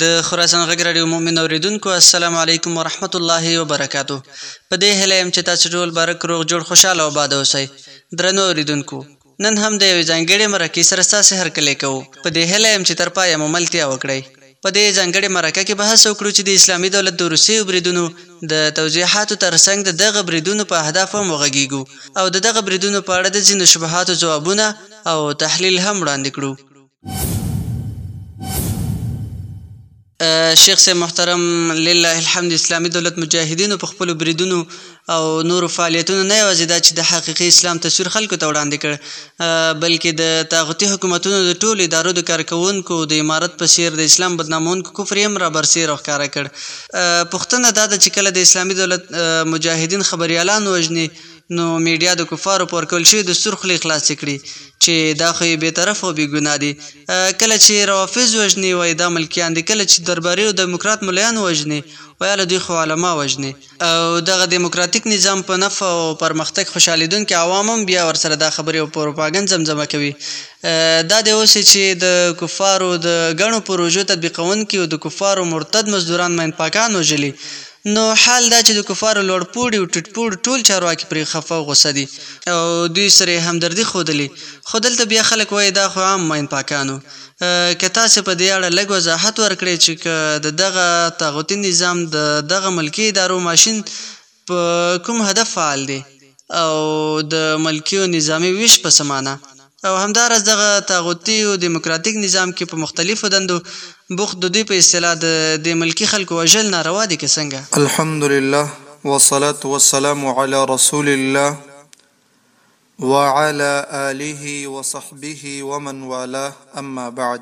د خراسان غږ راډیو مؤمن اوریدونکو السلام علیکم ورحمت الله وبرکاتو په دې هیله یم چې تاسو ټول بارک روغ جوړ خوشاله او باد اوسئ درنو اوریدونکو نن هم د یوې ځانګړې مرکې سره ستاسو هرکلی کوو په دې هیله یم چې تر پایه مو ملتیا وکړئ په دې ځانګړې مرکه کې به هڅه وکړو چې د اسلامي دولت د وروستیو بریدونو د توضیحاتو تر څنګ د دغه بریدونو په اهدافو هم وغږیږو او د دغه بریدونو په اړه د ځینو شبهاتو ځوابونه او تحلیل هم وړاندې کړو. شیخ صاحب محترم لله الحمد اسلامي دولت مجاهدینو په خپلو بریدونو او نورو فعالیتونو نه یوازې دا چې د حقیقي اسلام تصویر خلکو ته وړاندې کړ بلکې د طاغوتي حکومتونو د ټولو ادارو د کارکوونکو د امارت په څیر د اسلام بدنامونکو کفر یې هم رابرسېر او ښکاره کړ. پوښتنه دا ده چې کله د اسلامي دولت مجاهدین خبریالان وژني نو ميډيا د کفارو په ورکول شوي دستور خولې خلاصې کړي چې دا خو يې بې طرفه او بې ګناه دي کله چې روافض وژني وايي دا ملکيان دي کله چې درباري او دموکرات مليان وژني وايي اله دوی خو علما وژني او دغه دموکراتيک نظام په نفع او پرمختګ خوشحالېدونکي عوام هم بيا ورسره دا خبرې او پروپاګند زمزمه کوي دا دی اوسې چې د کفارو د ګڼو پروژو تطبيقوونکي او د کفارو مرتد مزدوران مينپاکان وژلي نو حال دا چې د کفارو لوړ پوړي او ټيټ پوړي ټول چارواکي پرې خفه او غوسه دي او دوی سره يې همدردي ښودلې خو دلته بيا خلک وايي دا خو عام مين پاکانو که تاسې په دې اړه لږ وضاحت ورکړې چې که د دغه طاغوتي نظام د دغه ملکي ادارو ماشين په کوم هدف فعال دی او د ملکيو نظامي ويش په څه معنی او همدا راز دغه طاغوتي او ديموکراتيک نظام کې په مختلفو دندو بوخت ددوی په اصطلاح د دې ملکي خلکو وژل ناروا دي که څنګه؟ الحمدلله والصلاة والسلام علی رسول الله وعلی آله وصحبه ومن والاه اما بعد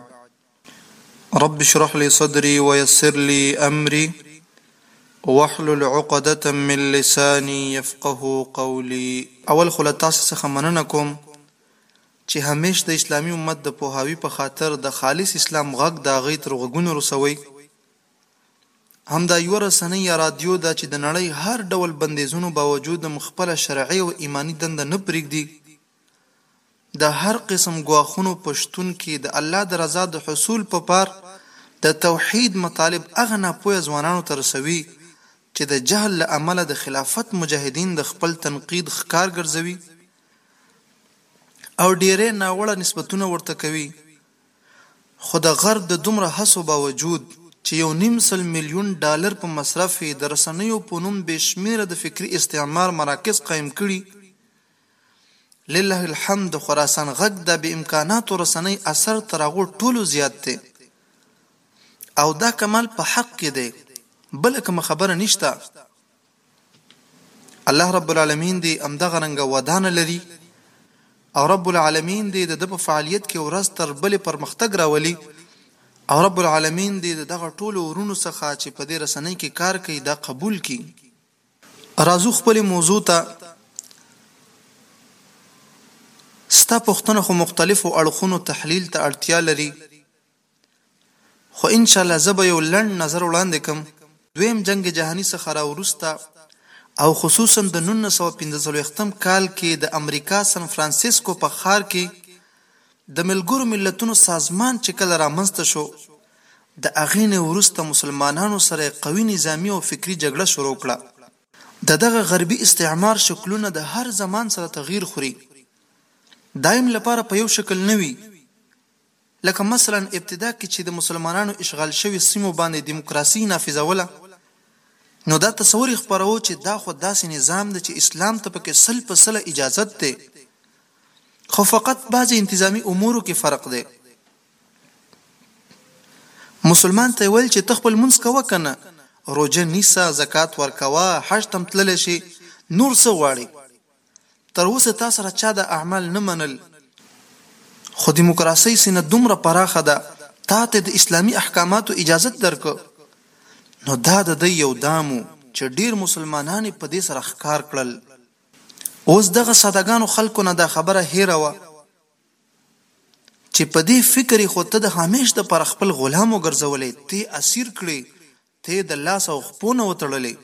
رب اشرح لي صدري ويسر لي امري واحلل عقدة من لساني يفقه قولي اول خو له تاسو څخه مننه کوم چې همېش د اسلامي امت د پوهاوي په خاطر د خالص اسلام غږ د هغوی تر غوږونو رسوئ. همدا یوه رسنۍ یا رادیو ده چې د نړۍ هر ډول بندیزونو باوجود هم خپله شرعي او ایماني دنده نه پرېږدي د هر قسم ګواښونو په شتون کې د الله د رضا د حصول په پار د توحید مطالب هغه ناپوهه ځوانانو ته رسوي چې د جهل له امله د خلافت مجاهدین د خپل تنقید ښکار ګرځوي او ډیری ناوړه نسبتونه ورته کوي خو د غرب د دومره هڅو باوجود چې یو نیم سل میلیون ډالر په مصرف یې د رسنیو په نوم بې شمیره د فکري استعمار مراکز قایم کړي لله الحمد د خراسان غږ د بې امکاناتو رسنۍ اثر تر هغو ټولو زیات دی او دا کمال په حق کې دی بله کومه خبره نشته الله رب العالمین دې همدغه رنګه ودانه لري او رب العالمین دې د ده په فعالیت کې ورځ تر بلې پرمختګ راولي او رب العالمین دې د دغه ټولو ورونو څخه چې په دې رسنۍ کې کار کوي دا قبول کړي راځو خپلې موضوع ته ستا پوښتنه خو مختلفو اړخونو تحلیل ته اړتیا لري خو ان شاء الله زه به یو لنډ نظر وړاندې کړم دویم جنګ جهاني څخه را وروسته او خصوصا د نولس سوه پنځه څلوېښت کال کې د امریکا سن فرانسیسکو په ښار کې د ملګرو ملتونو سازمان چې کله رامنځته شو، د هغې نه وروسته مسلمانانو سره یې قوي نظامي او فکري جګړه شروع کړه. د دغه غربي استعمار شکلونه د هر زمان سره تغیر خوري، دایم لپاره په یو شکل نه وي، لکه مثلاً ابتدا کې چې د مسلمانانو اشغال شوې سیمو باندې دیموکراسي نافذوله، نو دا تصور یې خپروه چې دا خو داسې نظام دی چې اسلام ته پکې سل په سله اجازت دی، خو فقط بعضی انتظامی امورو کی فرق دی مسلمان ته ویل چی ته خپل لمونځ کوه کنه روژه نیسه زکات ورکوه حج ته هم تللی شی نور څه غواړی تر اوسه تا سره چا دا اعمال نه منل خو دیموکراسی سینه دومره پراخه ده تا ته د اسلامی احکاماتو اجازت درکړ نو دا د دی یو دام وو چی ډیر مسلمانان یې په دی سره ښکار کړل اوس دغه ساده ګانو خلکو نه دا خبره هېره وه چې په دې فکر یې خو ته د همېش د پاره خپل غلام وګرځولی، ته یې اسیر کړې، ته یې د لاس او خپو نه وتړلې.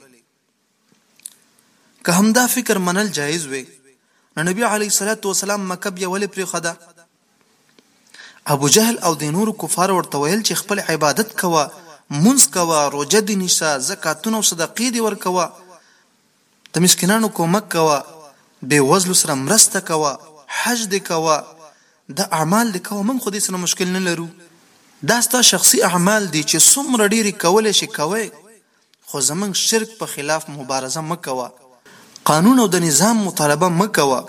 که همدا فکر منل جایز وی، نو نبي علیه الصلوة والسلام مکه بیا ولې پرېښوده؟ ابو جهل او دې نورو کفارو ورته ویل چې خپل عبادت کوه، مونځ کوه، روژه دې نیسه، زکاتونه او صدقې دې ورکوه، د مسکینانو کومک کوه، بې وزلو سره مرسته کوه، حج دې کوه، دا اعمال دې کوه، مونږ خو دې سره مشکل نه لرو، دا ستا شخصي اعمال دي چې څومره ډېر یې کولی شې کوه. خو زمونږ شرک په خلاف مبارزه مه کوه، قانون او د نظام مطالبه مه کوه،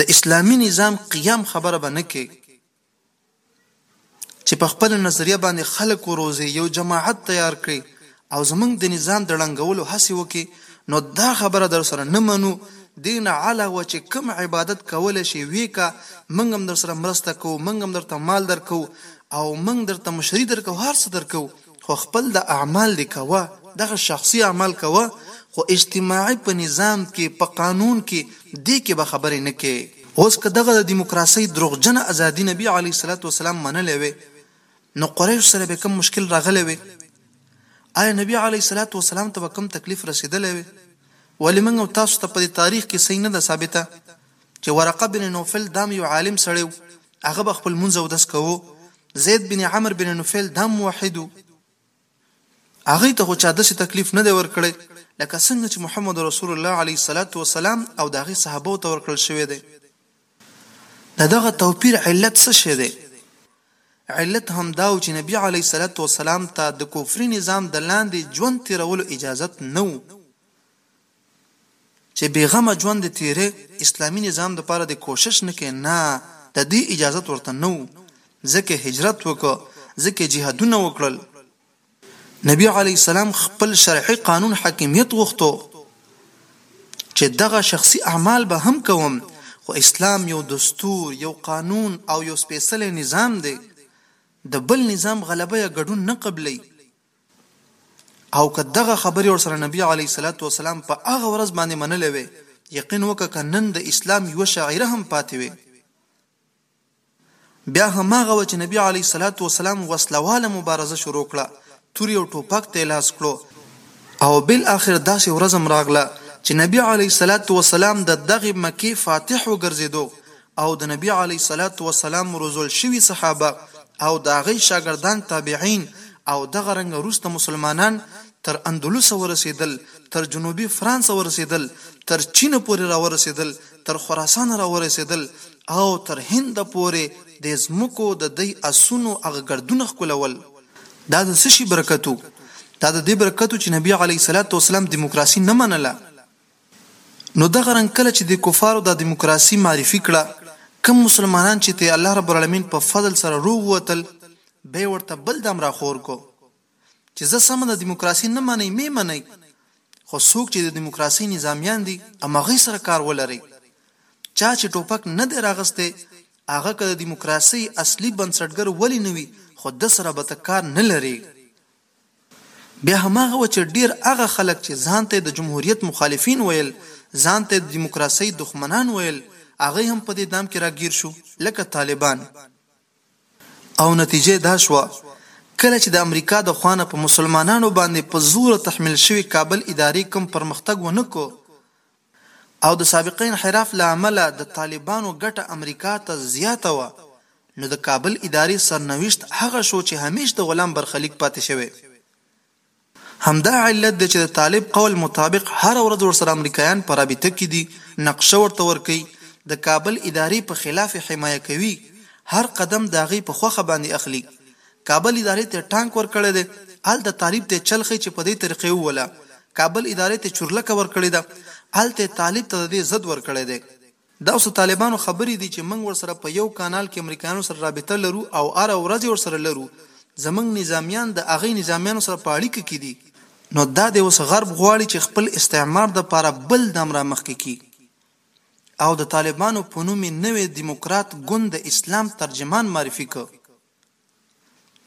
د اسلامي نظام قیام خبره به نه کې چې په خپله نظریه باندې خلک وروزې، یو جماعت تیار کړې او زمونږ د نظام د ړنګولو هڅې وکې نو دا خبره درسره نه منو، دې نه علاوه چې کوم عبادت کولی شې وې که، مونږ هم درسره مرسته کوو، مونږ هم درته مال درکوو او مونږ درته مشري درکوو، هر څه درکوو. خو خپل د اعمال دې کوه دغه شخصي اعمال کوه خو اجتماعي په نظام کې په قانون کې دې کې به خبرې نه کې. اوس که دغه د ديموکراسۍ دروغجنه ازادي نبي عليه الصلوة والسلام منلې وې نو قريشو سره به کوم مشکل راغلې وې؟ آيا نبي عليه الصلوة والسلام ته به کوم تکليف رسيدلې وې؟ ولې موږ او تاسو ته په دې تاريخ کې څۀ نه ده ثابته چې ورقه بن نوفل دام يو عالم سړی ؤ هغه به خپل مونځ اودس کوو زید بن عمر بن نفیل دا موحد و هغه ته خو چا داسې تکلیف نه دی ورکړی لکه څنګه چې محمد رسول الله علیه الصلاة والسلام او د هغې صحابو ته ورکړل شوی دی د دغه توپیر علت څه شی دی علت همدا و چې نبي علیه الصلاة والسلام ته د کفري نظام د لاندې ژوند تېرولو اجازت نه و چه بی غمه ژوند د تیری اسلامی نظام د پاره دی کوشش نه که نه د دی اجازت ورته نه وو ځکه هجرت وکړ ځکه جهادونه وکړل نبی علیه السلام خپل شرعی قانون حاکمیت غوښتو چه دغه شخصی اعمال به هم کوم خو اسلام یو دستور یو قانون او یو سپیڅلی نظام دی د بل نظام غلبه یا ګډون نه قبلوی. او که دغه خبرې ورسره نبي علیه الصلوة والسلام په هغه ورځ باندې منلې وی یقین وکړه که نن د اسلام یوه شاعره هم پاتې وی بیا هماغه وه چې نبي علیه الصلوة والسلام وسله واله مبارزه شروع کړه توری او ټوپک ته یې لاس کړو او بالاخر داسې ورځ هم راغله چې نبي علیه الصلوة والسلام د دغې مکې فاتح وګرځیدو او د نبی علیه الصلوة والسلام روزل شوي صحابه او د هغه شاګردان تابعین او دغه رنګه وروسته مسلمانان تر اندلسه ورسېدل، تر جنوبي فرانسه ورسېدل، تر چینه پورې راورسېدل، تر خراسانه راورسېدل او تر هنده پورې د ځمکو د دی اسونو هغه ګردونه ښکلول. دا د څه شي برکت و؟ دا د دې برکت و چې نبی علیه الصلوة والسلام دیموکراسي نه منله، نو دغه رنګ کله چې دې کفارو دا دموکراسي معرفي کړه، کوم مسلمانان چې ترې الله رب العلمين په فضل سره روغ ووتل، بیا یې ورته بل دم را خور کړو، چې ځه سمه ده دموکراسي نه منئ، مۀ منئ، خو څوک چې د دموکراسۍ نظامیان دي، همغوی سره کار ولرئ. چا چې ټوپک نه دی راغستی، هغه که د دموکراسۍ اصلي بنسټګر ولې نه وي، خو ده سره به ته کار نه لرې. بیا هماغه وه چې ډېر هغه خلک چې ځان ته یې د جمهوریت مخالفین ویل، ځان ته یې د دیموکراسۍ دښمنان ویل، هغوی هم په دې دام کې راګیر شو لکه طالبان او نتیجه یې دا شوه کله چې د امریکا د خوا نه په مسلمانانو باندې په زوره تحمیل شوې کابل ادارې کوم پرمختګ ونه کړ او د سابقه انحراف له امله د طالبانو ګټه امریکا ته زیاته وه، نو د کابل ادارې سرنوشت هغه شو چې همیش د غلام برخلیک پاتې شوی. همدا علت دی چې د طالب قول مطابق هره ورځ ورسره امریکایان په رابطه کې دي، نقشه ورته ورکوي، د کابل ادارې په خلاف یې حمایه کوي، هر قدم د هغوی په خوښه باندې اخلي، کابل ادارې ته ټانک ورکړی دی هلته طالب ته چل ښی چې په دې طریقه یې ووله کابل ادارې ته چورلکه ورکړې ده هلته یې طالب ته د دې ضد ورکړی دی. دا اوس د طالبانو خبرې دي چې موږ ورسره په یو کانال کې امریکایانو سره رابطه لرو او هره ورځ یې ورسره لرو زموږ نظامیان د هغوی نظامیانو سره په اړیکه کې دي. نو دا دی اوس غرب غواړي چې خپل استعمار دپاره بل دم رامخکې کړي او د طالبانو په نوم یې نوی دیموکرات ګوند د اسلام ترجمان معرفي کړ.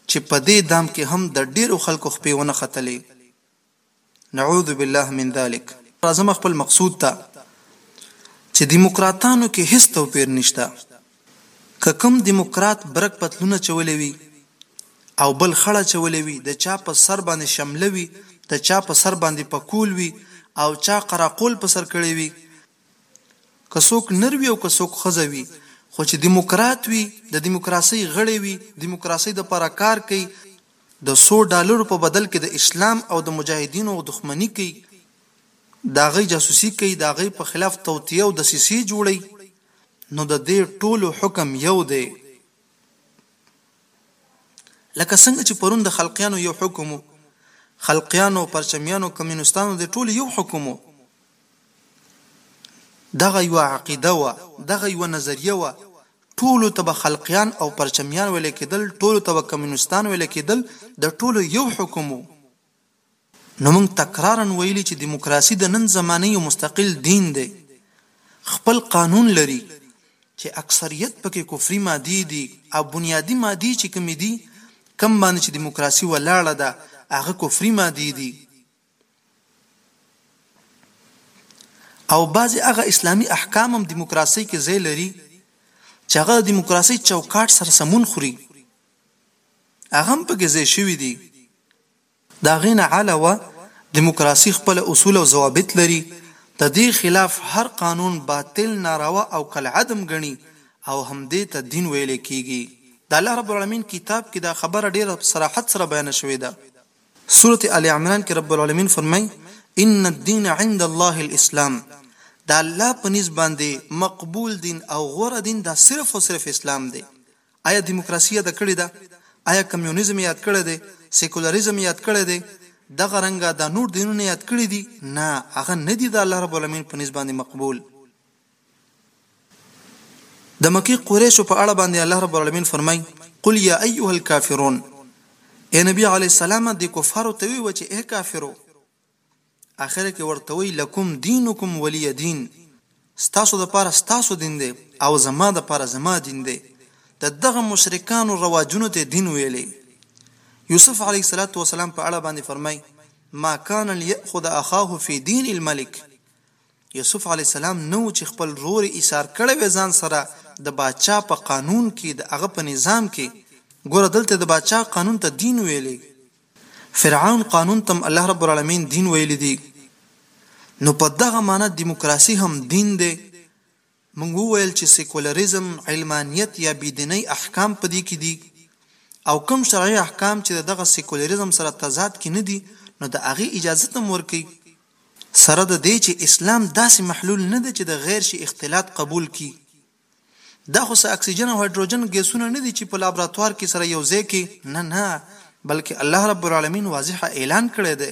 چې په دې دام کې هم د ډېرو خلکو خپې ونه ختلې. نعوذ بالله من ذلک. راځم خپل مقصود ته چې دیموکراتانو کې هیڅ توپیر نشته که کوم دیموکرات برک پتلون اچولی وي او بل خړ اچولی وي د چا په سر باندې شمله وي د چا په سر باندې پکول وي او چا قراقول په سر کړی وي که څوک نر وي او که څوک ښځه وي خو چې دیموکرات وي، د دیموکراسۍ غړی وي، دیموکراسۍ لپاره کار کوي، د څو ډالرو په بدل کې د اسلام او د مجاهدینو دښمني کوي، د هغوی جاسوسي کوي، د هغوی په خلاف توطیې او دسیسې جوړوي، نو د دې ټولو حکم یو دی. لکه څنګه چې پرون د خلقیانو یو حکم و، خلقیانو، پرچمیانو، کمیونستانو د ټولو یو حکم و. دغه یوه عقیده وه، دغه یوه نظریه وه، ټولو ته به خلقیان او پرچمیان ویل کېدل، ټولو ته به کمونیستان ویل کېدل، د ټولو یو حکم و. نو موږ تکرارا ویلي چې دیموکراسي د نن زمانې یو مستقل دین دی، خپل قانون لري چې اکثریت پکې کفري مادې دي او بنیادي مادې چې کومې دي، کوم باندې چې دیموکراسي ولاړه ده، هغه کفري مادې دي. او بعضې هغه اسلامي احکام هم دیموکراسۍ کې ځای لري چې هغه د دیموکراسۍ چوکاټ سره سمون خوري هغه هم پکې ځای شوي دي د هغې نه علاوه دیموکراسي خپل اصول او ضوابط لري د دې خلاف هر قانون باطل ناروا او کالعدم ګڼي او همدې ته دین ویل کیږي د الله رب العالمین کتاب کې دا خبره ډیره په صراحت سره بیانه شوې ده. سورة آل عمران کې رب العالمين فرمايي، ان الدين عند الله الاسلام، د الله په نزد باندې مقبول دين او غوره دين دا صرف او صرف اسلام دی. ايا ديموکراسي ياده کړې ده؟ ايا کميونيزم ياد کړی دی؟ سيکولريزم ياد کړی دی؟ دغه رنګه دا نور دينونه ياد کړي دي؟ نه، هغه نه دي د الله رب العالمين په نزد باندې مقبول. د مکې قریشو په اړه باندې الله رب العالمین فرمای قل یا ایها الکافرون اے نبی علی السلام د کفارو ته وی چې اے کافرو اخر کې ورته وی لکم دینکم ولی دین ستاسو د پاره ستاسو دین دی او زما د پاره زما دین دی د دغه مشرکانو رواجونو ته دین ویلې یوسف علیه الصلاۃ والسلام په اړه باندې فرمای ما کان لیاخذ اخاه فی دین الملک یوسف علیه السلام نه و چې خپل رور یې ایسار کړی وای ځان سره د باچا په قانون کې د هغه په نظام کې ګوره دلته د باچا قانون ته دین ویلی فرعون قانون ته هم الله رب العالمین دین ویلی دی نو په دغه معنی دیموکراسي هم دین دی موږ وویل چې سیکولریزم، علمانیت یا بې دینۍ احکام په دې کې دي او کوم شرعي احکام چې د دغه سیکولریزم سره تضاد کې نه دي نو د هغې اجازت هم ورکوي، سره د دې چې اسلام داسې محلول نه دی چې د غیر شي اختلاط قبول کړي. دا خو څه اکسیجن او هایدروجن ګیسونه نه دي چې په لابراتوار کې سره یو ځای کړې، نه نه، بلکې الله رب العالمین واضح اعلان کړی دی،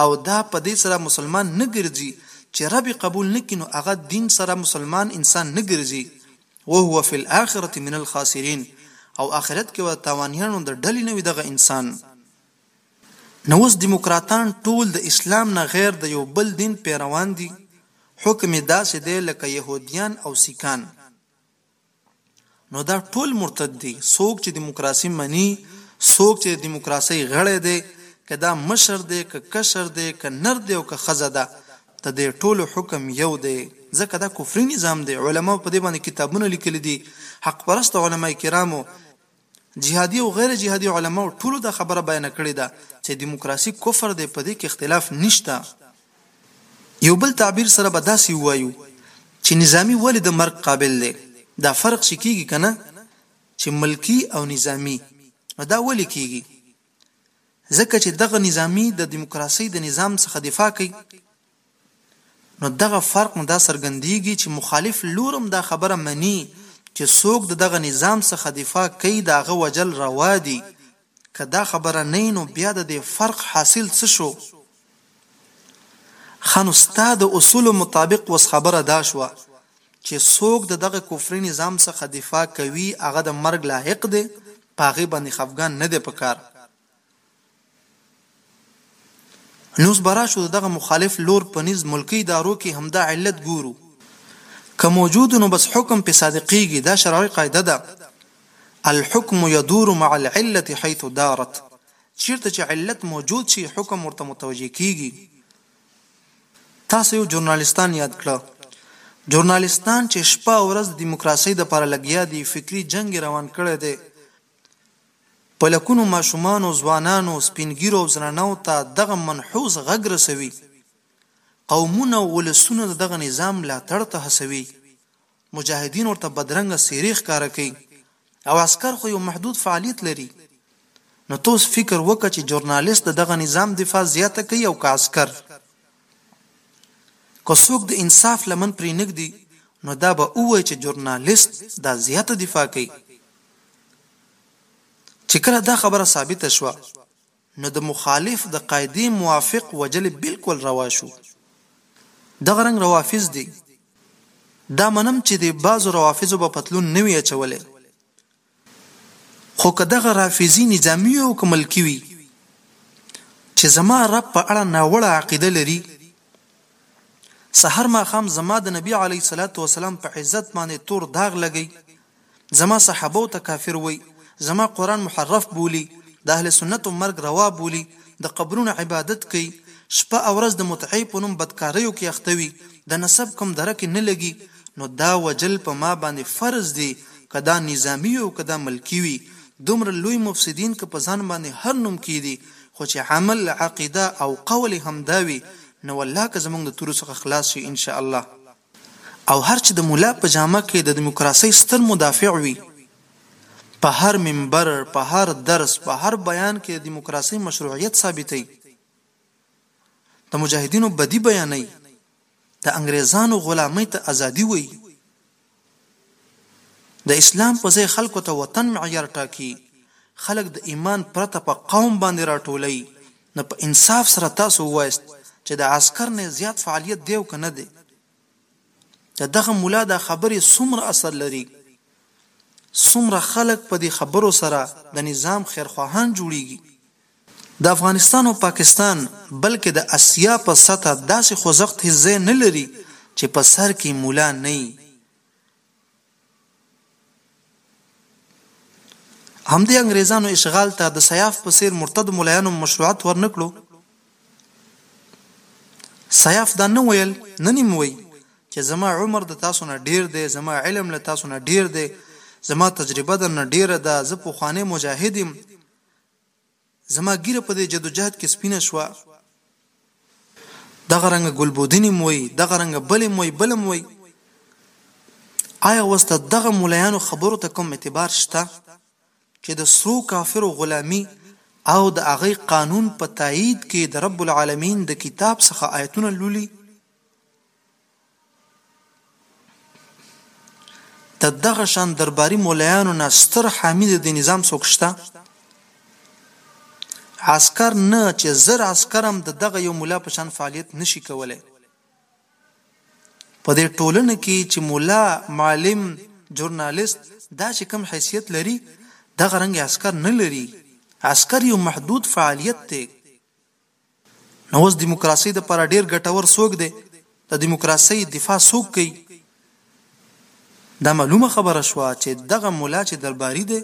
او دا په دی سره مسلمان نه ګرځی چه رب یې قبول نه کړي نو هغه دین سره مسلمان انسان نه ګرځي وهو فی الاخرة من الخاسرین او اخرت کې به د تاوانیانو د ډلې نه وي دغه انسان نو اوس دیموکراتان ټول د اسلام نه غیر د یو بل دین پیروان دي حکم یې داسې دی لکه یهودیان او سیکان. نو دا ټول مرتد دي څوک چې دیموکراسي مني څوک چې د دیموکراسۍ غړی دی که دا مشر دی که کشر دی که نر دی او که ښځه ده د دې ټولو حکم یو دی ځکه دا کفري نظام دی علماو په دې باندې کتابونه لیکلي دي حق پرست علما کرامو جهادي او غیر جهادي علماو ټولو دا خبره بیانه کړې ده چې دیموکراسي کفر دی په دې کې اختلاف نشته. یو بل تعبیر سره به داسې ووایو چې نظامي ولې د مرګ قابل دی؟ دا فرق چې کېږي که نه چې ملکي او نظامي نو دا ولې کېږي؟ ځکه چې دغه نظامي د دیموکراسۍ د نظام څخه دفاع کوي، نو دغه فرق نه دا څرګندیږي چې مخالف لور هم دا خبره مني چې څوک د دغه نظام څخه دفاع کوي د هغه وژل روا دي که دا خبره نه وي نو بیا د دې فرق حاصل څه شو؟ ښه نو ستا د اصولو مطابق اوس خبره دا شوه چې څوک د دغه کفري نظام څخه دفاع کوي هغه د مرګ لایق دی په هغه باندې خفګان نه دی پکار. نوس براشو د دغه مخالف لور په نیز ملکي ادارو کې همدا علت ګورو که موجود نو بس حکم پې صادقیږي دا شرعي قاعده ده الحکم یدور مع العلة حیث دارت چیرته چې علت موجود شي حکم ورته متوجه کیږي تاسو یو جورنالستان یاد کړه جورنالستان چې شپه او ورځ د دیموکراسۍ لپاره لګیا دي فکري جنګ روان کړی دی په لکونو ماشومانو، ځوانانو، سپين ږيرو او زنانو ته دغه منحوس غږ رسوي، قومونه او ولسونه د دغه نظام ملاتړ ته هڅوي، مجاهدين ورته بدرنګه څېرې ښکاره کوي او عسکر خو يو محدود فعاليت لري، نو ته اوس فکر وکړه چې جورناليست د دغه نظام دفاع زياته کوي او که عسکر؟ که څوک د انصاف لمن پرې نږدي نو دا به ووايي چې جورناليست دا زياته دفاع کوي، چې کله دا خبره ثابته شوه نو د مخالف د قاعدې موافق وجل بلکل روا شو. دغه رنګ روافض دي. دا منم چې د بعضو روافضو به پتلون نه وي اچولی خو که دغه رافضي نظامي او که ملکي وي چې زما رب په اړه ناوړه عقیده لري سهار ماښام زما د نبي علیه الصلوة والسلام په عزت باندې تور داغ لګوي زما صحابو ته کافر وایی زما قران محرف بولی د اهل سنتو مرګ روا بولی د قبرونو عبادت کوي شپه او ورځ د متعی په نوم بدکاریو کی اخته وی د نسب کوم درک نه لګی نو دا وجل په ما باندی فرض دی که دا نظامی وی او که دا ملکی وی دومره لوی مفسدین که په ځان باندی هر نوم کیدی خو چی عمل عقیده او قول یی همدا وی نو الله که زمونږ د تورو څخه خلاص شی انشاءالله او هر چې د ملا په جامه کې د دموکراسۍ ستر مدافع وي، په هر منبر، په هر درس، په هر بیان کې د دموکراسۍ مشروعیت ثابتوي، د مجاهدینو بدي بیانوي، د انګریزانو غلامۍ ته ازادي وایي، د اسلام په ځای خلکو ته وطن معیار ټاکي، خلک د ایمان پرته په قوم باندې راټولوي، نو په انصاف سره تاسو ووایاست چې د عسکر نه زیات فعالیت دی او که نه دی؟ د دغه ملا دا خبرې څومره اثر لري؟ څومره خلک په دې خبرو سره د نظام خیرخواهان جوړیږي؟ د افغانستان او پاکستان بلکې د اسیا په سطح داسې خوځښت هیڅ ځای نه لري چې په سر کې ملا نه یي. همدې انګریزانو اشغال ته د سیاف په څیر مرتدو ملایانو مشروعت ور نه کړو. سیاف دا نه ویل نه نیم وایي چې زما عمر د تاسو نه ډیر دی، زما علم له تاسو نه ډیر دی، زما تجربه درنه ډیره ده، زه پخوانی مجاهد یم، زما ږیره په دې جدوجهد کې سپینه شوه. دغه رنګه ګلبودین هم وایي، دغه رنګه بل هم وایي، بل هم وایي. آیا اوس د دغه ملایانو خبرو ته کوم اعتبار شته چې د سرو کافرو غلامي او د هغه قانون په تایید کې د رب العالمین د کتاب څخه آیتونه لولي؟ د دغه شان درباري مولایانو نه ستر حامی د نظام څوک شته عسکر نه چې زر عسکر هم د دغه یو مولا په شان فعالیت نشي کولای په دې ټولنه کې چې مولا معلم جورنالیست دا چې کم حیثیت لري دغه رنګ عسکر نه لري عسکر یو محدود فعالیت دی نو اوس دیموکراسۍ لپاره ډیر ګټور څوک دی؟ د دیموکراسۍ دفاع څوک کوي؟ دا معلومه خبره شوه چې دغه ملا چې درباري دی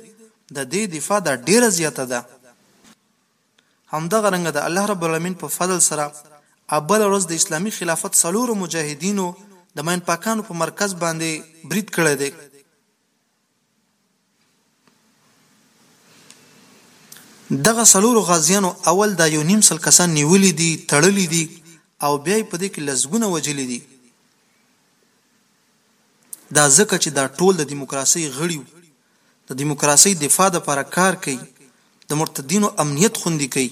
د دې دفاع دا ډیره زیاته ده. همدغه رنګه د الله رب العالمین په فضل سره ابله ورځ د اسلامي خلافت څلورو مجاهدینو د مین پاکانو په مرکز باندې برید کړی دی. دغه څلورو غازیانو اول دا یو نیم سل کسان نیولي دي تړلي دي او بیا په دې کې لسګونه وجلي دي دا ځکه چې دا ټول د دیموکراسي غړي د دیموکراسي دفاع لپاره کار کوي د مرتدینو امنیت خوندي کوي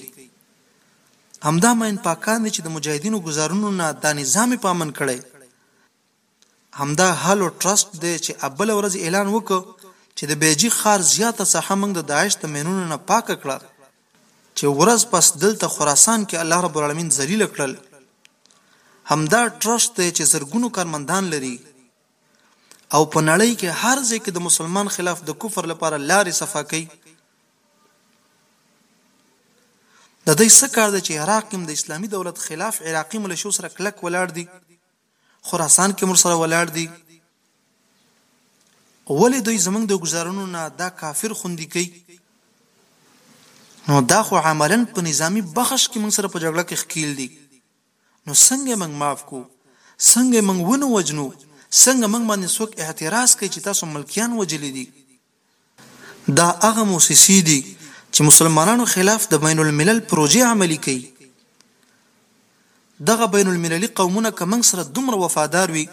همدا ماین پاکان دي چې د مجاهدینو گزارونو نه دا نظام په امن کړي همدا هلو ټرسټ دی چې ابله ورځ اعلان وکړ چې د بیجي ښار زیاته ساحه موږ د داعش د مینونو نه پاکه کړه چې ورځ پس دلته خراسان کې الله رب العالمین ذلیل کړل همدا ټرسټ دی چې زرګونو کارمندان لري او په نړۍ کې هر ځای کې د مسلمان خلاف د کفر لپاره لارې صفا کوي د دوی څه کار دی چې عراق کې د اسلامي دولت خلاف عراقي ملشو سره کلک ولاړ دي خراسان کې ورسره ولاړ دي ولې دوی زمونږ د ګزارونو نه دا کافر خوندي کوي نو دا خو عملا په نظامی بخش کې موږ سره په جګړه کې ښکیل دي نو څنګه موږ معاف کو څنګه موږ ونه وجنو څنګه موږ باندې څوک اعتراض کوي چې تاسو ملکیان وجلې دي دا هغه موسسې دي چې مسلمانانو خلاف د بین الملل پروژې عملي کوي. دغه بین المللي قومونه که موږ سره دومره وفادار وي،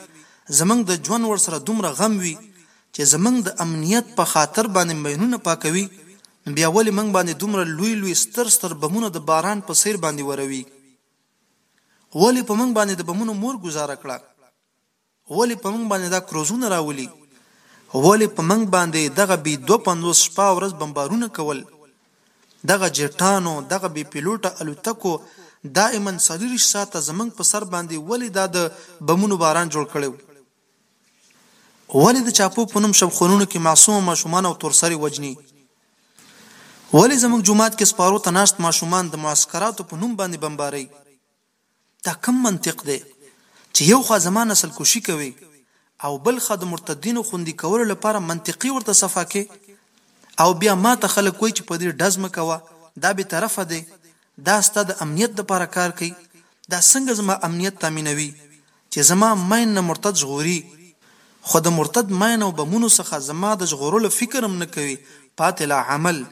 زموږ د ژوند ورسره دومره غم وي چې زموږ د امنیت په خاطر باندې ماینونه پاکوي، نو بیا ولې موږ باندې دومره لوی لوی ستر ستر بمونه د باران په څیر باندې وروي؟ ولې په موږ باندې د بمونو مور ګوزاره کړه؟ ولې په موږ باندې دا کروزونه راولي؟ ولې په موږ باندې دغه بې دوه پنځوس شپه او ورځ بمبارونه کول؟ دغه جېټانو، دغه بې پیلوټه الوتکو دائماً څلورویشت ساعته زموږ په سر باندې ولې دا د بمونو باران جوړ کړی و؟ ولې د چاپو په نوم شبخونونو کې معصومه ماشومان او تورسرې وژني؟ ولې زموږ جومات کې سپارو ته ناست ماشومان د معسکراتو په نوم باندې بمباروي؟ دا کوم منطق دی چې یو خوا زما نسل کشي کوې او بل خوا د مرتدینو خوندي کولو لپاره منطقي ورته صفا کې او بیا ماته خلک وایي چې په دې ډز مه کوه دا بې طرفه دی دا ستا د امنیت لپاره کار کوي دا څنګه زما امنیت تامینوي چې زما ماین نه مرتد ژغوري، خو د مرتد ماین او بمونو څخه زما د ژغورلو فکر هم نه کوي پاتې لا عمل،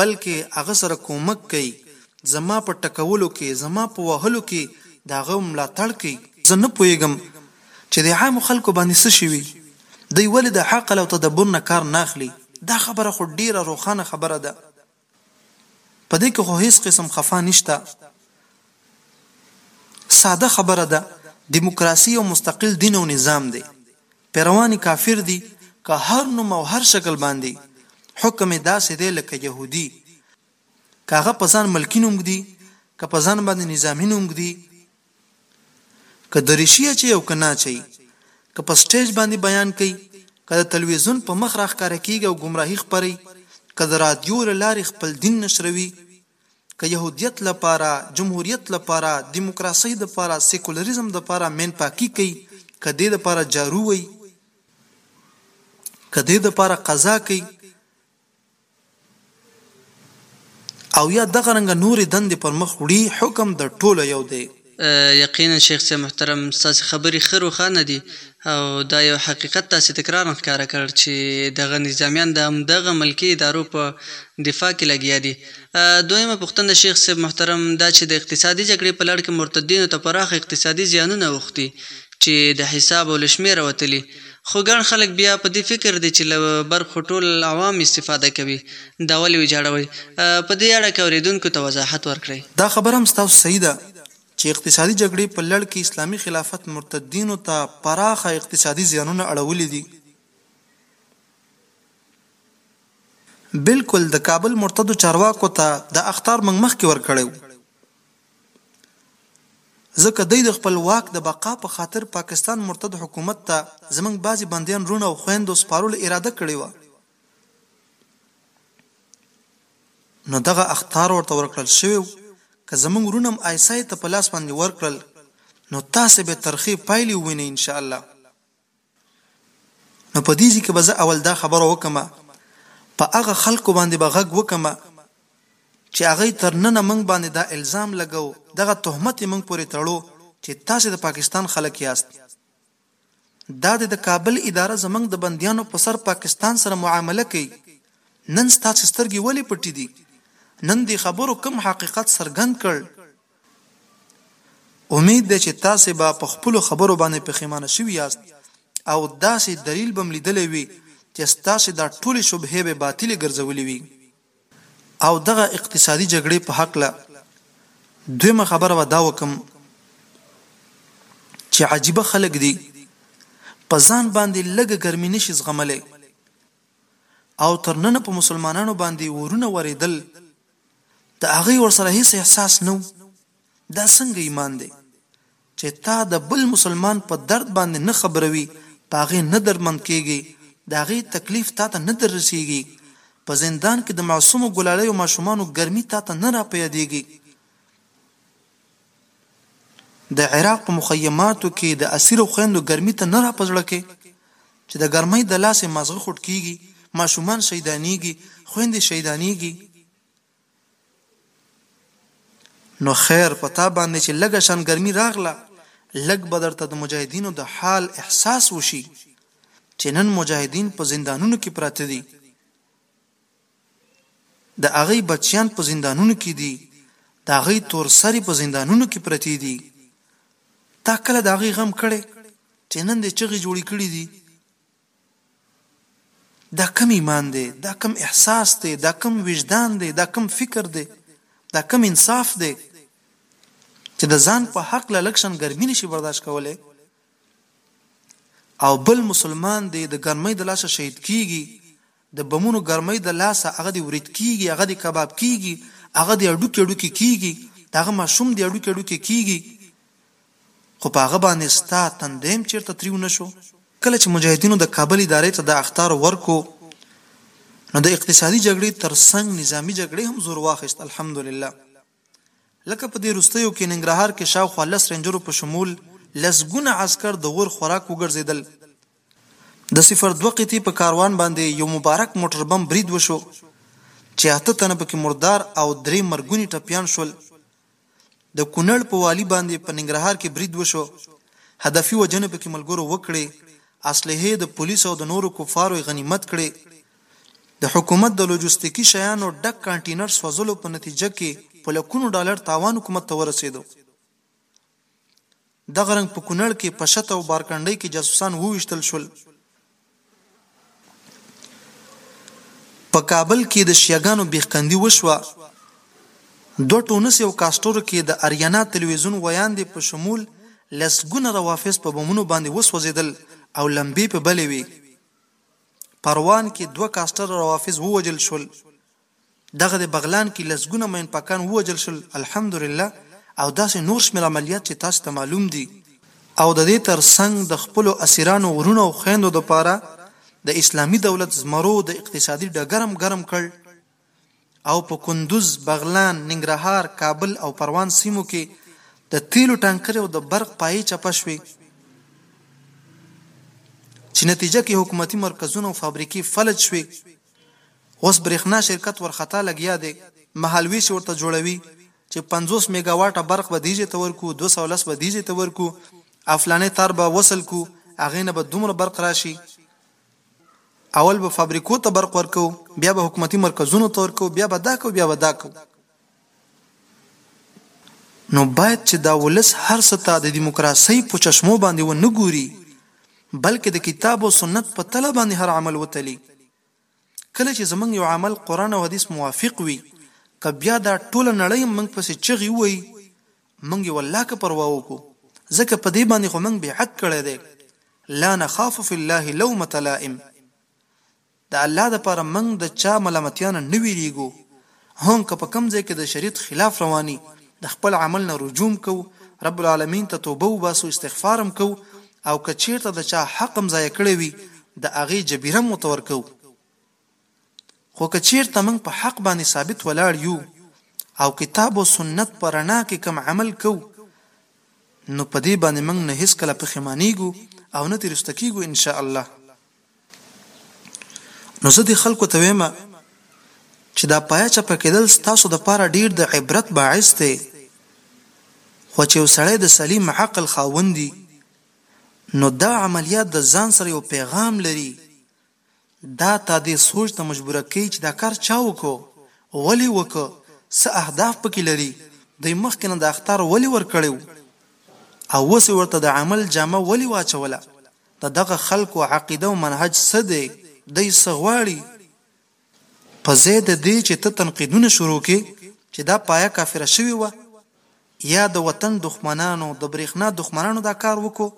بلکې هغه سره کومک کوي، زما په ټکولو کې، زما په وهلو کې د هغه ملاتړ کوي. زه نه پوهیږم چې د عامو خلکو باندې څه شوي، دوی ولې د عقل او تدبر نه کار نه اخلي، دا خبره خو ډیره روښانه خبره ده. په دې کې خو هیڅ قسم خفا نشته ساده خبره ده دیموکراسي یو مستقل دین او نظام دی پیروان یې کافر دي که هر نوم او هر شکل باندې حکم یې داسې دی لکه یهودي که هغه په ځان ملکي نوم ږدي که په ځان باندې نظامي نوم ږدي که دریشي اچوي او که نه اچوي، که په سټیج باندې بیان کوي، که د تلویزیون په مخ راښکاره کیږي او ګمراهي خپروي، که د رادیو له لارې خپل دین نشروي، که یهودیت لپاره، جمهوریت لپاره، دیموکراسۍ لپاره، سیکولریزم لپاره مین پاکي کوي، که دې لپاره جارو وهي، که دې لپاره قضا کوي، او یا دغه رنګه نورې دندې پر مخ وړي، حکم د ټولو یو دی. یقینا شیخ صاحب محترم ستاسې خبرې ښه روښانه دي او دا یو حقیقت تاسې تکرارا ښکاره کړ چې دغه نظامیان د همدغه ملکي ادارو په دفاع کې لګیا دي. دویمه پوښتنه شیخ صاحب محترم دا چې د اقتصادي جګړې په لړ کې مرتدینو ته پراخه اقتصادي زیانونه اوښتي چې د حساب او له شمېره وتلي، خو ګڼ خلک بیا په دې فکر دي چې له برخو ټول عوام استفاده کوي، دا ولې ویجاړوئ؟ په دې اړه که اورېدونکو ته وضاحت ورکړئ. دا خبره هم ستاسو صحیح ده چې اقتصادي جګړې په لړ کې اسلامي خلافت مرتدینو ته پراخه اقتصادي زیانونه اړولي دي. بلکل د کابل مرتدو چارواکو ته دا اخطار موږ مخکې ورکړی و. ځکه دی د خپل واک د بقا په خاطر پاکستان مرتد حکومت ته زمونږ بعضی بندیان روڼ او خویندو سپارلو اراده کړی وه نو دغه اخطار ورته ورکړل شوی و که زمونږ وروڼه هم آی اس آی ته په لاس باندی ورکړل نو تاسی به ترخی پایلی ووینی انشاءالله. نو په دې ځای کې به زه اول دا خبره وکړم په هغه خلکو باندې به غږ وکړم چې هغوی تر ننه موږ باندې دا الزام لګوو، دغه تهمت یې موږ پورې تړو چې تاسې د پاکستان خلک یاست. دا دی د کابل اداره زموږ د بندیانو په سر پاکستان سره معامله کوي. نن ستاسې سترګې ولې پټې دي؟ نن دې خبرو کوم حقیقت څرګند کړ؟ امید دی چې تاسې به په خپلو خبرو باندې پښېمانه شوي یاست او داسې دلیل به م لیدلی وي چې ستاسې دا ټولې شبهې به باطلې ګرځولي وي. او دغه اقتصادي جګړې په هکله دویمه خبره به دا وکړم چې عجیبه خلک دي په ځان باندې لږه ګرمي نه شي زغملی او تر ننه په مسلمانانو باندې اورونه ورېدل، د هغوی ورسره هیڅ احساس نه وو، دا څنګه ایمان دی چی تا د بل مسلمان په درد باندی نه خبروی په هغه نه دردمند کیږی د هغه تکلیف تا ته نه در رسیږی په زندان کی د معصومو ګلالیو ماشومانو ګرمی تا ته نه را په یادیږی د عراق په مخیماتو کې د اسیرو خویندو ګرمي ته نه را په زړه کې چې د ګرمۍ د لاسې مازغه خوټ کیږي، ماشومان شهیدانیږي، خویندې شهیدانیږي. نو خیر په تا باندې چې لږه شان ګرمي راغله، لږ به درته د مجاهدینو د حال احساس وشي چې نن مجاهدین په زندانونو کې پراته دي. د هغوی بچیان په زندانونو کې دي، د هغوی تورسرې په زندانونو کې پرتې دي. تا کله د هغوی غم کړی چې نن دې چغې جوړې کړې دي؟ دا کوم ایمان دی؟ دا کوم احساس دی؟ دا کوم وجدان دی؟ دا کوم فکر دی؟ دا کوم انصاف دی چې د ځان په هکله لږ شان ګرمي نه شي برداشت کولی او بل مسلمان دې د ګرمۍ د لاسه شهید کېږي؟ د بمونو ګرمۍ د لاسه هغه دې وريت کيږي هغه دې کباب کيږي هغه دې اډوکې اډوکې کيږي د هغه ماشوم دې اډوکې اډوکې کيږي خو په هغه باندې ستا تندی هم چيرته تريو نه شو. کله چې مجاهدينو د کابل ادارې ته دا اخطار ورکړو نو د اقتصادي جګړې تر څنګ نظامي جګړې هم زور واخيست الحمدلله. لکه په دې وروستیو کې ننګرهار کې شاوخوا لس رینجرو په شمول لسګونه عسکر د غور خوراک وګرځېدل. د صفر دوه قطعې په کاروان باندې یو مبارک موټر بم برید وشو چې اته تنه پکې مردار او درې مرګوني ټپیان شول. د کونړ په والي باندې په ننګرهار کې برید وشو، هدفي وژنې پکې ملګرو وکړې، اسلحې د پولیسو او د نورو کفارو یې غنیمت کړې. د حکومت د لوجستیکي شیانو ډک کانټینر سوځلو په نتیجه کې په لکونو ډالر تاوان حکومت ته ورسېدو. دغه رنګ په کونړ کې په شته او بارکنډۍ کې جاسوسان وویشتل شول. په کابل کې د شیعه ګانو بیخکندي وشوه. دوه ټونس او کاسټرو کې د اریانا تلویزیون ویاندې په شمول لسګونه روافض په بمونو باندې وسوځېدل او لمبې پرې بلې وې. پروان کې دوه کاسټره روافض ووژل شول دغه د بغلان کې لسګونه مین پاکان ووژل شول الحمدلله او داسې نور شمېر عملیات چې تاسو ته معلوم دي. او د دې تر څنګ د خپلو اسیرانو وروڼو او خویندو لپاره د اسلامي دولت زمرو د اقتصادي ډګر هم ګرم کړ او په کندوز، بغلان، ننګرهار، کابل او پروان سیمو کې د تېلو ټانکرې او د برق پایې چپه شوې چې نتیجه کې حکومتي مرکزونه او فابریکې فلج شوې، اوس برېښنا شرکت ورخطا لګیا دی، مهالوېش یې ورته جوړوي چې پنځوس مېګا واټه برق به دې ځای ته ورکړو، دوه سوه لس به دې ځای ته ورکړو، افلانی تار به وصل کړو، هغې نه به دومره برق راشي. اول به فابریکو ته برق ورکوو بیا به حکومتي مرکزونو ته ورکوو بیا به دا کوو بیا به دا کوو نو باید چې دا ولس هر څه ته د دیموکراسۍ په چشمو باندې و نه ګوري بلکې د کتاب او سنت په تله باندې هر عمل وتلي کله چې زمونږ یو عمل قرآن او حدیث موافق وي که بیا دا ټوله نړۍ هم مونږ پسې چغې ووایي مونږ یې والله که پروا وکړو ځکه په دې باندې خو مونږ بیعت کړی دی، لا نخاف فی الله لومة لائم، د الله لپاره مونږ د چا ملامتیا نه نه ویریږو، هونږ که په کوم ځای کې د شریعت خلاف روان یي د خپل عمل نه رجوع هم کوو، رب العالمین ته توبه وباسو استغفار هم کوو او که چیرته د چا حق هم ضایع کړی وي د هغې جبیره هم ورته ورکوو. خو که چېرته موږ په حق باندې ثابت ولاړ يو او کتاب او سنت په رڼا کې کوم عمل کوو نو په دې باندې موږ نه هېڅکله پښېمانېږو او نه تېروسته کېږو ان شاء الله. نو زه دې خلکو ته ويم چې دا پايه چپه کېدل ستاسو دپاره ډېر د عبرت باعث دی خو چې يو سړی د سليم عقل خاوند وي نو دا عمليات د ځان سره يو پيغام لري دا تا دې سوچ ته مجبوره کوي چې دا کار چا وکړ؟ ولې وکړ؟ څه اهداف پکې لري؟ دوی مخکې نه دا اخطار ولې ورکړی و؟ او اوس یې ورته د عمل جامه ولې واچوله؟ د دغه خلکو عقیده او منهج څه دی؟ دوی څه غواړي؟ په ځای د دې چې ته تنقیدونه شروع کړې چې دا پایه کافره شوې وه یا د وطن دښمنانو، د برېښنا دښمنانو دا کار وکړ،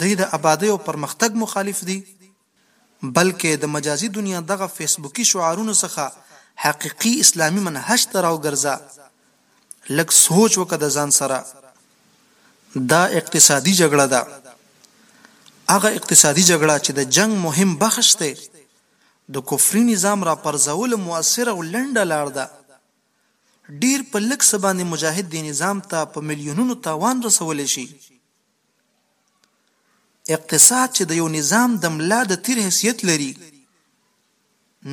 دوی د ابادۍ او پرمختګ مخالف دي، بلکې د مجازي دنیا دغه فیسبوکي شعارونو څخه حقیقي اسلامي منهج ته راوګرځه، لږ سوچ وکړه د ځان سره، دا اقتصادي جګړه ده، هغه اقتصادي جګړه چې د جنګ مهم بخش دی، د کفري نظام راپرځولو مؤثره او لنډه لار ده، ډیر په لږ څه باندې مجاهد دې نظام ته په ملیونونو تاوان رسولی شي. اقتصاد چې د یو نظام د ملا د تیر حیثیت لري،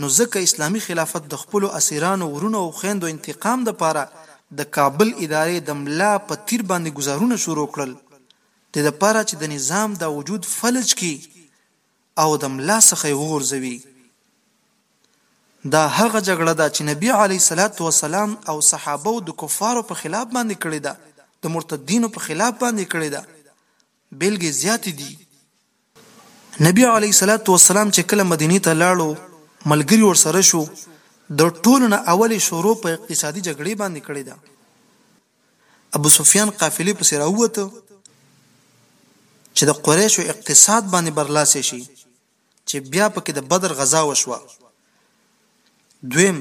نو ځکه اسلامي خلافت د خپلو اسیرانو ورونو او خویندو انتقام لپاره د کابل ادارې د ملا په تیر باندې ګوزارونه شروع کړل، دې لپاره چې د نظام دا وجود فلج کړي او د ملا څخه یې وغورځوي. دا هغه جګړه ده چې نبي علیه الصلوة والسلام او صحابوو د کفارو په خلاف باندې کړې ده، د مرتدینو په خلاف باندې یې کړې ده. بېلګې زیاتې دي. نبي علیه الصلوة والسلام چې کله مدینې ته لاړو، ملګري ورسره شو، د ټولو نه اول یې شروع په اقتصادي جګړې باندې کړې ده. ابوسفیان قافلې پسې راووته چې د قریشو اقتصاد باندې برلاسی شي چې بیا پکې د بدر غزا وشوه. دویم،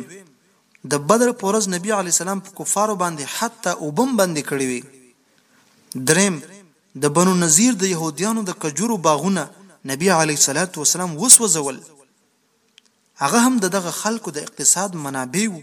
د بدر په ورځ نبي علیه السلام په کفارو باندې حتی اوبه هم بندې کړې وې. دریم، د بنو نضیر د یهودیانو د کجورو باغونه نبي علیه الصلوة والسلام وسوځول، هغه هم د دغه خلکو د اقتصاد منابع وو.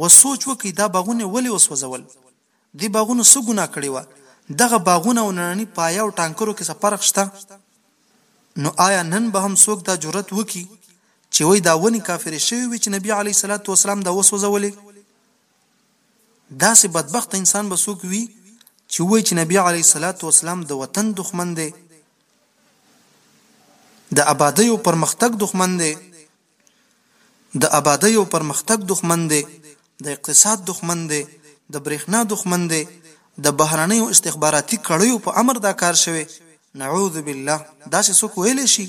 اوس سوچ وکړئ دا باغونه یې ولې وسوځول؟ دې باغونو څه ګناه کړې وه؟ دغه باغونه او ننني پایه او ټانکرو کې څه فرق شته؟ نو آیا نن به هم څوک دا جرئت وکړي چې وایي دا ونې کافرې شوې وې چې نبي علیه الصلوة والسلام دا وسوځولې؟ داسې بدبخته انسان به څوک وي چې ووایي چې نبي علیه الصلوة والسلام د وطن دښمن دی، د ابادۍ او پرمختګ دښمن دی، د ابادۍ او پرمختګ دښمن دی، د اقتصاد دښمن دی، د برېښنا دښمن دی، د بهرنیو استخباراتي کړیو په امر دا کار شوی، نعوذ بالله داسې څوک ویلی شي؟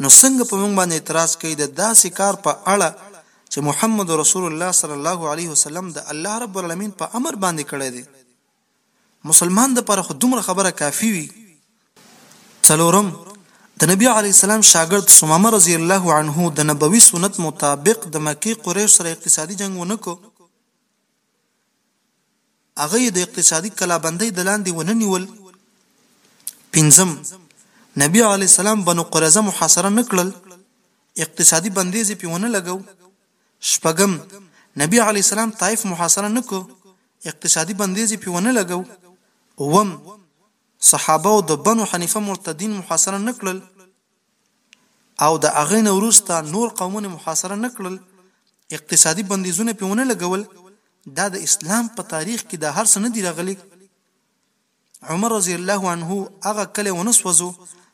نو څنګه په موږ باندې اعتراض کوي د داسې کار په اړه چې محمد رسول الله صلی الله علیه وسلم د الله رب العالمین په امر باندې کړی دی؟ مسلمان دپاره خو دومره خبره کافي وي څلورم، د نبي عليه السلام شاګرد ثمامه رضي الله عنه د نبوي سنت مطابق د مکې قريش سره اقتصادي جنګ ونه کړ هغه يې د اقتصادي کلابندۍ د لاندې ونه نيول پنځم، نبي عليه السلام بنو قريظه محاصره نه کړل اقتصادي بنديز يې پرې ونه لګو شپږم، نبي علیه السلام طائف محاصره نه کړو، اقتصادي بندیز یې پرې ونه لګو. اووم، صحابو د بنو حنیفه مرتدین محاصره نه کړل او د هغه نه وروسته نور قومونه محاصره نه کړل، اقتصادي بندیزونه پرې ونه لګول. دا د اسلام په تاریخ کې دا هر څه نه دي راغلي. عمر رضی الله عنه هغه کلی ونه سوځو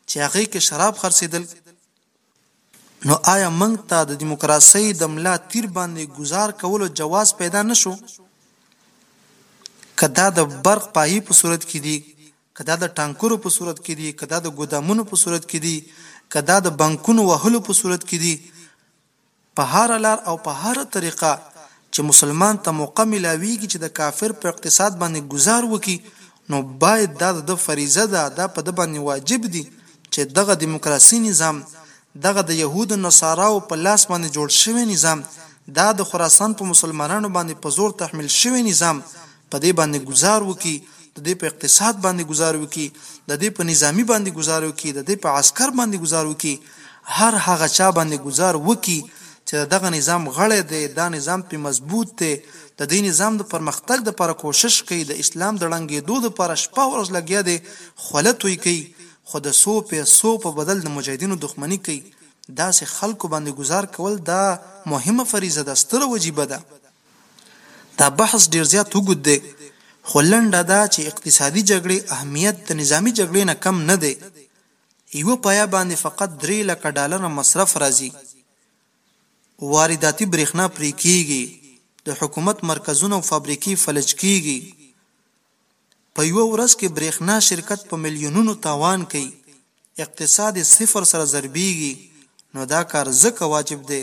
چې هغه کې شراب خرڅېدل نو آیا موږ ته د دیموکراسۍ د ملا تیر باندې گزار کولو جواز پیدا نشو که دا د برق پایي په صورت کې دي که دا د ټانکرو په صورت کې دي که دا د ګودامونو په صورت کې دي که دا د بانکونو وهلو په صورت کې دي په هره لار او په هره طریقه چې مسلمان ته موقع ملاویږي چې د کافر په اقتصاد باندې ګذار وکړي نو باید دا د ده فریضه ده، دا په ده باندې واجب دي چې دغه دیموکراسي نظام، دغه د یهودو نصاراو په لاس باندې جوړ شوی نظام، دا د خراسان په مسلمانانو باندې په زور تحمیل شوی نظام په دې باندې ګوزار وکړي، د دې په اقتصاد باندې ګوزار وکړي، د دې په نظامي باندې ګوزار وکړي، د دې په عسکر باندې ګوزار وکړي، هر هغه چا باندې ګوزار وکړي چې د دغه نظام غړی دی، دا نظام پرې مضبوط دی، د دې نظام د پرمختګ لپاره کوشش کوي، د اسلام د ړنګېدو لپاره شپه او ورځ لګیا دی، خوله توی کوي، خو د څو پیسو په بدل د مجاهدینو دښمني کوي، داسې خلکو باندې ګوزار کول دا مهمه فریضه ده، ستره وجیبه ده. دا بحث ډېر زیات اوږد دی، خو لنډه دا چې اقتصادي جګړې اهمیت د نظامي جګړې نه کم نه دی. یوه پایه باندې فقط درې لکه ډالره مصرف راځي، وارداتي برېښنا پرې کېږي، د حکومت مرکزونه او فابریکې فلج کېږي، په یوه ورځ کې برېښنا شرکت په میلیونونو تاوان کوي، اقتصاد یې صفر سره ضربېږي، نو دا کار ځکه واجب دی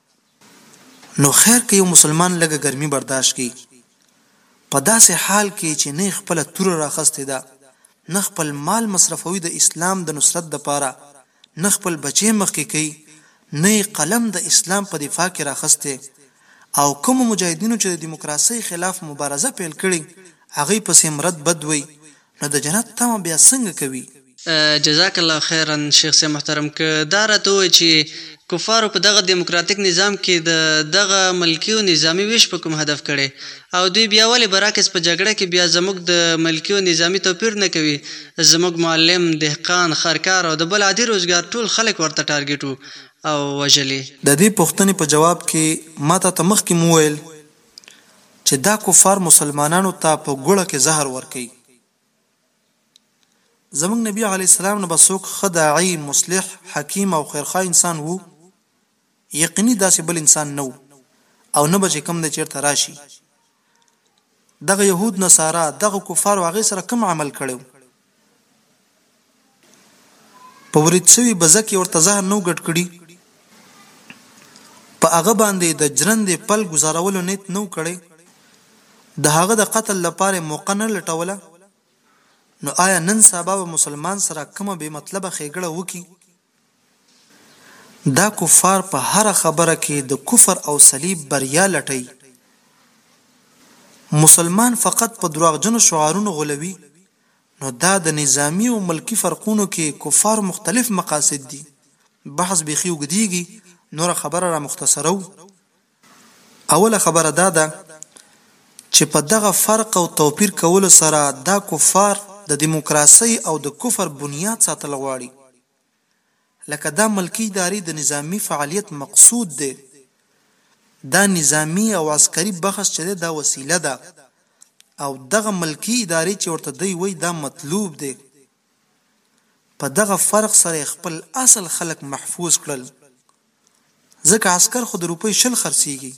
نو خیر که یو مسلمان لږه ګرمي برداشت کړي، په داسې حال کې چې نه یې خپله توره راخستې ده، نه خپل مال مصرفوي د اسلام د نصرت لپاره، نه خپل بچې مخکې کوي، نه یې قلم د اسلام په دفاع کې راخستی او کومو مجاهدینو چې د دیموکراسۍ خلاف مبارزه پیل کړي هغوی پسې مرد بد وي نو د جنت تمه بیا څنګه کوی. جزاک الله خیرا شیخ صاحب محترم که دا راته ووایی چی کفارو په دغه دیموکراتیک نظام کی د دغه ملکی او نظامی ویش په کوم هدف کړی او دوی بیا ولی براکس په جګړه کی بیا زموږ د ملکی او نظامی توپیر نه کوی زموږ معلم دهقان خرکار او د بل عادی روزګار ټول خلک ورته ټارګیټ وو او وژل یی. ددی پوښتنی په جواب کی ما تاته مخکی هم وویل چه دا کفار مسلمانانو ته په ګوړه کښې زهر ورکوي زمونږ نبی علیه السلام نه به څوک ښه داعی، مصلح، حکیم او خیرخواه انسان وو؟ یقینی داسې بل انسان نه وو او نه به چه کوم دی چیرته راشي دغه یهود نصارا دغه کفارو هغې سره کوم عمل کړی وو؟ په وريد شوي بزک يې ورته زهر نه و ګډ کړي، په هغه باندې يې د جرندې پل ګوزارولو نيت نه و کړی، د هغه د قتل لپاره يې موقع نه لټوله، نو آيا نن سبا به مسلمان سره کومه بې مطلبه ښېګړه وکړي؟ دا کفار په هره خبره کې د کفر او صليب بريا لټوي، مسلمان فقط په درواغجنو شعارونو غولوي، نو دا د نظامي او ملکي فرقونو کې کفارو مختلف مقاصد دي. بحث بیخي اوږدیږي نوره خبره را مختصروو. اوله خبره دا ده چې په دغه فرق او توپیر کولو سره دا کفار د دیموکراسۍ او د کفر بنیاد ساتل غواړي. لکه دا ملکي ادارې د نظامي فعالیت مقصود دی، دا نظامي او عسکري بخش چې دی دا وسیله ده او دغه ملکي ادارې چې ورته دوی وایي دا مطلوب دی. په دغه فرق سره یې خپل اصل خلک محفوظ کړل، ځکه عسکر خو د روپۍ شل خرڅېږي،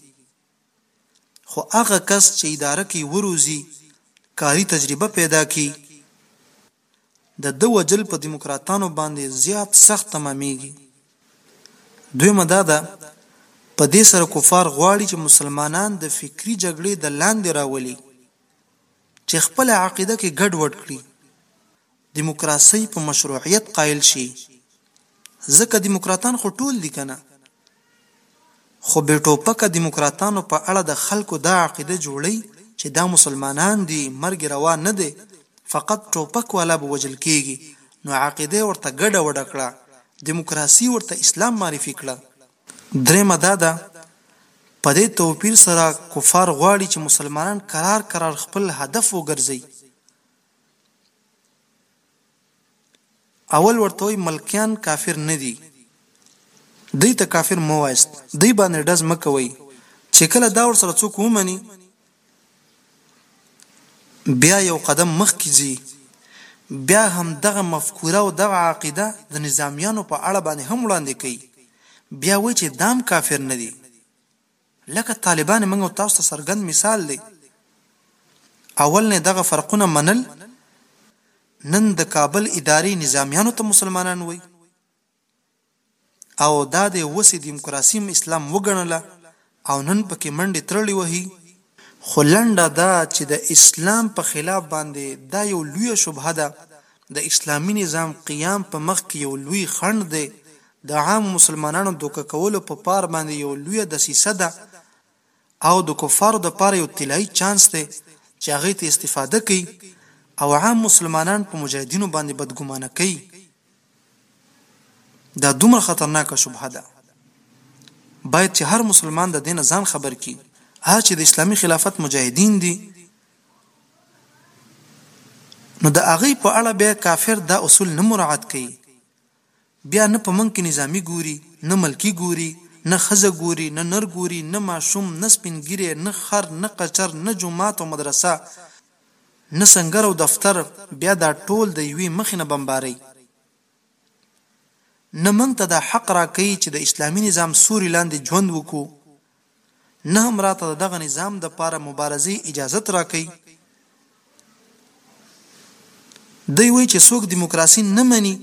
خو هغه کس چې اداره کې یې وروزي، کاري تجربه پیدا کړي، د ده وژل په دیموکراتانو باندې زیات سخت تمامیږي. دویمه دا ده په دې سره کفار غواړي چې مسلمانان د فکري جګړې د لاندې راولي چې خپله عقیده کې ګډ وډ کړي، دیموکراسۍ په مشروعیت قایل شي، ځکه دیموکراتان خو ټول دي کنه. خو بې ټوپکه دموکراتانو په اړه د خلکو دا عقیده جوړوي چې دا مسلمانان دي مرګ یې روا نه دی فقط ټوپک والا به وژل کیږي نو عقیده یې ورته ګډه وډه کړه دموکراسي ورته اسلام معرفي کړه دریمه دا ده په دې توپیر سره کفار غواړي چې مسلمانان کرار کرار خپل هدف وګرځوي. اول ورته وایي ملکیان کافر نه دي دوی ته کافر مه وایست دوی باندې ډز مه کوئ چې کله دا ورسره څوک ومني بیا یو قدم مخکې ځي بیا هم دغه مفکوره او دغه عقیده د نظامیانو په اړه باندې هم وړاندې کوي بیا وایي چې دام کافر نه دي لکه طالبان موږ او تاسو ته څرګند مثال دی اول نه دغه فرقونه منل نن د کابل اداري نظامیانو ته مسلمانان وایي او دا د وسې دیموکراسي هم اسلام وګڼله او نن پکې منډې ترړې وهي. خو لنډه دا چې د اسلام په خلاف باندې دا یو لویه شبهه ده، د اسلامي نظام قیام په مخ کې یو لوی خنډ دی د عامو مسلمانانو دوکه کولو په پار باندې یو لویه دسیسه ده او د کفارو د پاره یو طلایی چانس دی چې هغې ته استفاده کوي او عام مسلمانان په مجاهدینو باندې بدګمانه کوي دا دومره خطرناکه شبهه ده باید چې هر مسلمان د دې نه ځان خبر کړي هغه چې د اسلامي خلافت مجاهدین دي نو د هغې په اړه بیا کافر دا اصول نه مراعات کوي بیا نه په موږ کې نظامي ګوري، نه ملکي ګوري، نه ښځه ګوري، نه نر ګوري، نه ماشوم، نه سپین ږیری، نه خر، نه قچر، نه جومات او مدرسه، نه سنګر او دفتر، بیا دا ټول د یوې مخې نه بمباري. نه موږ ته دا حق راکوي چې د اسلامي نظام سوري لاندې ژوند وکړو، نه هم راته د دغه نظام د پاره مبارزې اجازت راکوي. دی وایي چې څوک دیموکراسي نه مني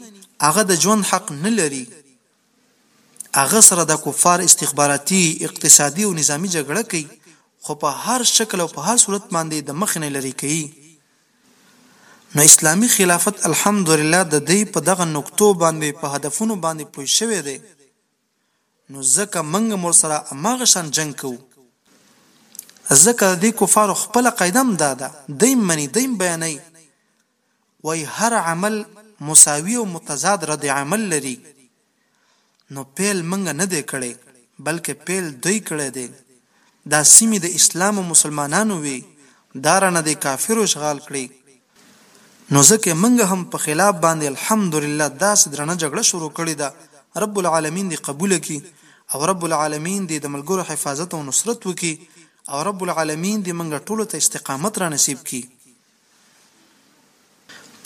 هغه د ژوند حق نه لري. هغه سره دا کفار استخباراتي، اقتصادي او نظامي جګړه کوي خو په هر شکل او په هر صورت باندې د مخې نه لرې کوي. نو اسلامي خلافت الحمدلله د دی په دغه نکتو باندې په هدفونو باندې پوه شوی دی. نو ځکه موږ هم ورسره هماغه شان جنګ کوو. ځکه د دې کفارو خپله قاعده هم دا ده، دی هم مني، دی هم بیانوي، وايي هر عمل مساوي او متضاد رد عمل لري، نو پیل موږ نه دی کړی، بلکې پیل دوی کړی دی، دا سیمې د اسلام او مسلمانانو وې دا رانه دې کافرو اشغال کړې نو ځکه مونږ هم په خلاف باندې الحمدلله داسې درنه جګړه شروع کړې ده رب العالمین دې قبول کړي او رب العالمین دې د ملګرو حفاظت او نصرت وکړي او رب العالمین دې مونږ ټولو ته استقامت رانصیب کړي.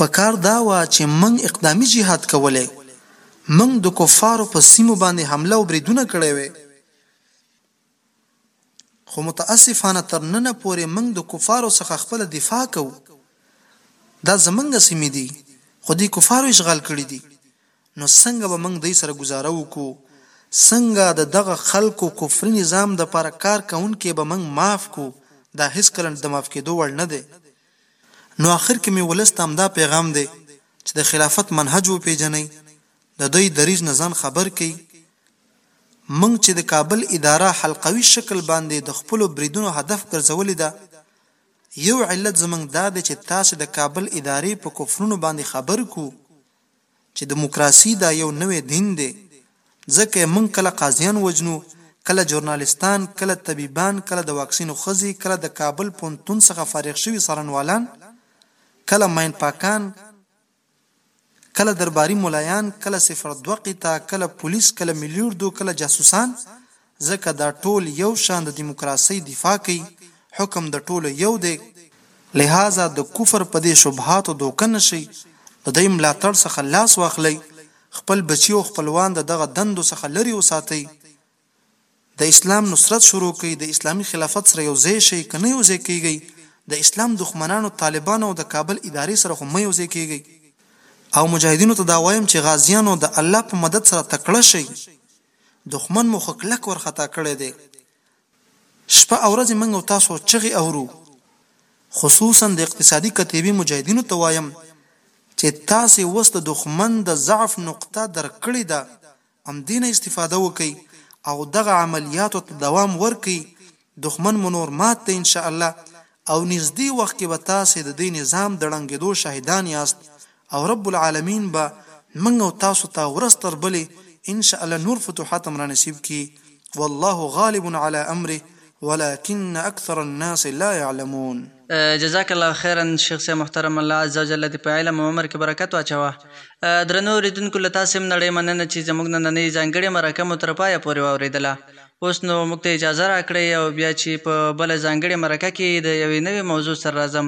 پکار دا وه چې مونږ اقدامي جهاد کولای مونږ د کفارو په سیمو باندې حمله او بریدونه کړی وای خو متأسفانه تر ننه پورې موږ د کفارو څخه خپله دفاع کوو، دا زموږ سیمې دي خو دوی کفارو اشغال کړي دي، نو څنګه به موږ دوی سره ګوزاره وکړو، څنګه د دغه خلکو کفري نظام لپاره کار کوونکي به موږ معاف کړو، دا هیڅکله د معاف کیدو وړ نه دی. نو اخر کې مې ولس ته همدا پیغام دی چې د خلافت منهج وپیژنئ ددوی دریځ نه ځان خبر کړئ، موږ چې د کابل اداره حلقوي شکل باندې د خپلو بریدونو هدف ګرځولې ده، یو علت زموږ دا دی چې تاسې د کابل ادارې په کفرونو باندې خبر کړو چې دموکراسي دا یو نوی دین دی، ځکه یې موږ کله قاضیان وژنو، کله جورنالستان، کله طبیبان، کله د واکسینو ښځې، کله د کابل پوهنتون څخه فارغ شوي څارنوالان، کله ماین پاکان، کله درباري ملایان، کله صفر دوه قطعه، کله پولیس، کله ملي اردو، کله جاسوسان، ځکه دا ټول یو شان د دیموکراسۍ دفاع کوي، حکم د ټولو یو دی، لهذا د کفر په دې شبهاتو دوکه نه شئ، د دوی ملاتړ څخه لاس واخلئ، خپل بچي او خپلوان د دغه دندو څخه لرې وساتئ، د اسلام نصرت شروع کړئ، د اسلامي خلافت سره یو ځای شئ، که نه یو ځای کیږئ، د اسلام دښمنانو، طالبانو او د کابل ادارې سره خو مه یو ځای کیږئ. او مجاهدینو ته دا وایم چې غازیانو د الله په مدد سره تکړه شئ، دښمن مو خو کلک ورخطا کړی دی، شپه او ورځ موږ او تاسو چغې اورو، خصوصاً د اقتصادي کتیبې مجاهدینو ته وایم چې تاسې اوس د دښمن د ضعف نقطه درک کړې ده، همدې نه استفاده وکړئ او دغه عملیاتو ته دوام ورکړئ، دښمن مو نور مات دی ان شاء الله او نږدې وخت کې به تاسې د دې نظام د ړنګېدو شاهدان یاست او رب العالمین به موږ او تاسو ته ورځ تر بلې ان شاء الله نور فتوحات هم رانصیب کړي. والله غالب علی امره ولکن اکثر الناس لا يعلمون. جزاک الله خیرا شیخ صاحب محترم الله عزوجل دې په علم او عمر کې برکت واچوه درنو اوریدونکو له تاسې هم نړۍ مننه چې زموږ نننۍ ځانګړې مرکه مو تر پایه پورې واوریدله اوس نو موږ ته اجازه راکړئ او بیا چې په بله ځانګړې مرکه کې د یوې نوې موضوع سره راځم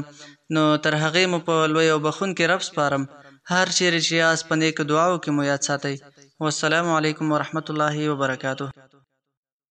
نو تر هغې مو په لوی او بخښونکي رب سپارم هر چیرې چې یاست په نیکو دعاوو کې مو یاد ساتئ. والسلام علیکم ورحمت الله وبرکاته.